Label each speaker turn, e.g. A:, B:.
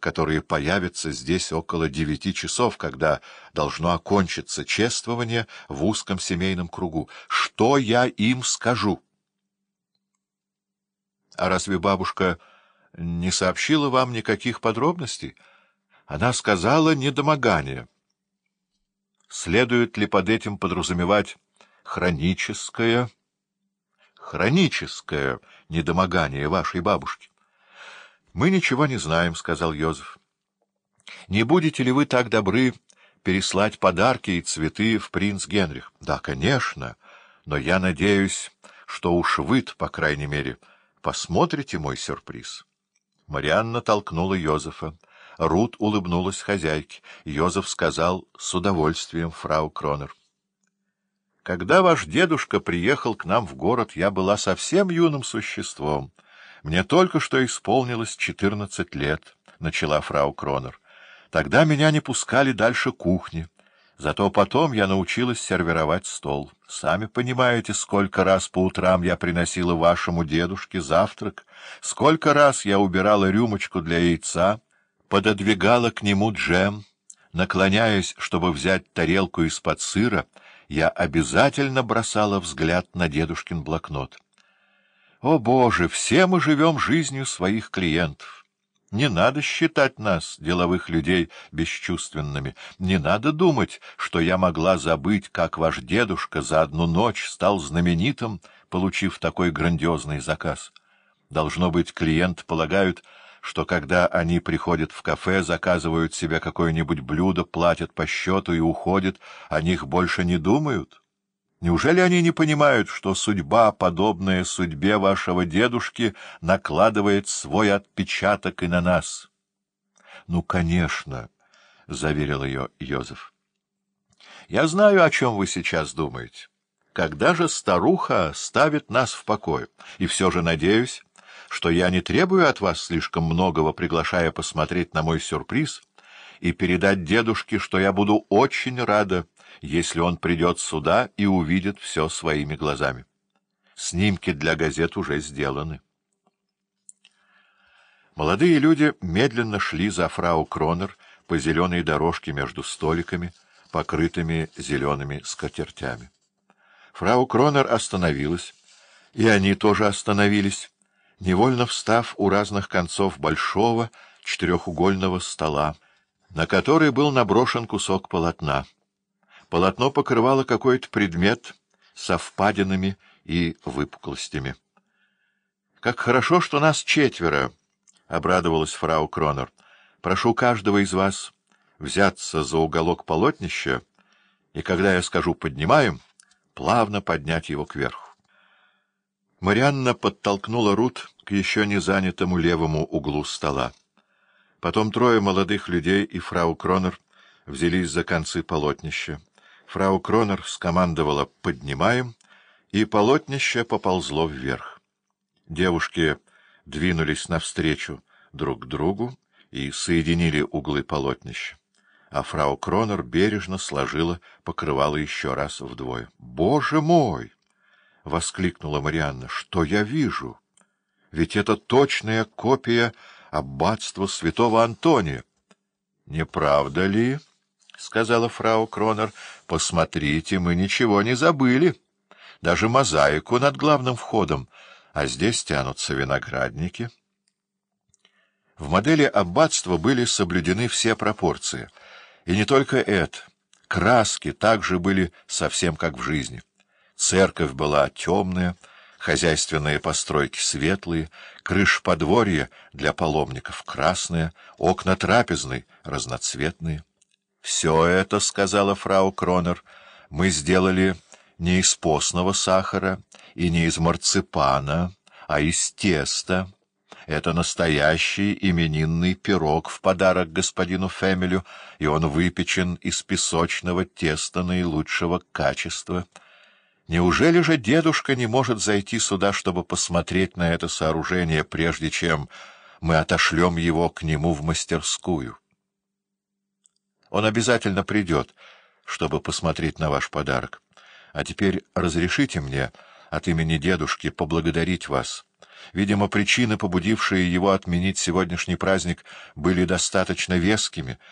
A: которые появятся здесь около девяти часов, когда должно окончиться чествование в узком семейном кругу. Что я им скажу? — А разве бабушка не сообщила вам никаких подробностей? Она сказала недомогание. Следует ли под этим подразумевать хроническое... хроническое недомогание вашей бабушки? — Мы ничего не знаем, — сказал Йозеф. — Не будете ли вы так добры переслать подарки и цветы в принц Генрих? — Да, конечно, но я надеюсь, что уж вы по крайней мере, посмотрите мой сюрприз. Марианна толкнула Йозефа. Рут улыбнулась хозяйке. Йозеф сказал с удовольствием фрау Кронер. — Когда ваш дедушка приехал к нам в город, я была совсем юным существом. Мне только что исполнилось четырнадцать лет, — начала фрау Кронер. Тогда меня не пускали дальше кухни. Зато потом я научилась сервировать стол. Сами понимаете, сколько раз по утрам я приносила вашему дедушке завтрак, сколько раз я убирала рюмочку для яйца, пододвигала к нему джем. Наклоняясь, чтобы взять тарелку из-под сыра, я обязательно бросала взгляд на дедушкин блокнот. О, Боже, все мы живем жизнью своих клиентов. Не надо считать нас, деловых людей, бесчувственными. Не надо думать, что я могла забыть, как ваш дедушка за одну ночь стал знаменитым, получив такой грандиозный заказ. Должно быть, клиенты полагают, что когда они приходят в кафе, заказывают себе какое-нибудь блюдо, платят по счету и уходят, о них больше не думают. Неужели они не понимают, что судьба, подобная судьбе вашего дедушки, накладывает свой отпечаток и на нас? — Ну, конечно, — заверил ее Йозеф. — Я знаю, о чем вы сейчас думаете. Когда же старуха ставит нас в покой? И все же надеюсь, что я не требую от вас слишком многого, приглашая посмотреть на мой сюрприз и передать дедушке, что я буду очень рада, если он придет сюда и увидит все своими глазами. Снимки для газет уже сделаны. Молодые люди медленно шли за фрау Кронер по зеленой дорожке между столиками, покрытыми зелеными скатертями. Фрау Кронер остановилась, и они тоже остановились, невольно встав у разных концов большого четырехугольного стола, на который был наброшен кусок полотна. Полотно покрывало какой-то предмет со впадинами и выпуклостями. — Как хорошо, что нас четверо! — обрадовалась фрау Кронер. — Прошу каждого из вас взяться за уголок полотнища, и когда я скажу «поднимаем», плавно поднять его кверху. Марианна подтолкнула Рут к еще не занятому левому углу стола. Потом трое молодых людей и фрау Кронер взялись за концы полотнища. Фрау Кронер скомандовала «поднимаем», и полотнище поползло вверх. Девушки двинулись навстречу друг другу и соединили углы полотнища, а фрау Кронер бережно сложила покрывало еще раз вдвое. «Боже мой!» — воскликнула Марианна. «Что я вижу? Ведь это точная копия аббатства святого Антония». «Не правда ли?» — сказала фрау Кронер, — посмотрите, мы ничего не забыли. Даже мозаику над главным входом, а здесь тянутся виноградники. В модели аббатства были соблюдены все пропорции. И не только это. Краски также были совсем как в жизни. Церковь была темная, хозяйственные постройки светлые, крыш подворья для паломников красная, окна трапезной разноцветные. Все это, — сказала фрау Кронер, — мы сделали не из постного сахара и не из марципана, а из теста. Это настоящий именинный пирог в подарок господину Фемелю, и он выпечен из песочного теста наилучшего качества. Неужели же дедушка не может зайти сюда, чтобы посмотреть на это сооружение, прежде чем мы отошлем его к нему в мастерскую?» Он обязательно придет, чтобы посмотреть на ваш подарок. А теперь разрешите мне от имени дедушки поблагодарить вас Видимо, причины, побудившие его отменить сегодняшний праздник, были достаточно вескими,